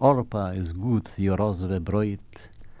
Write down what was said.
Orpa is gut wie roswe Bräut,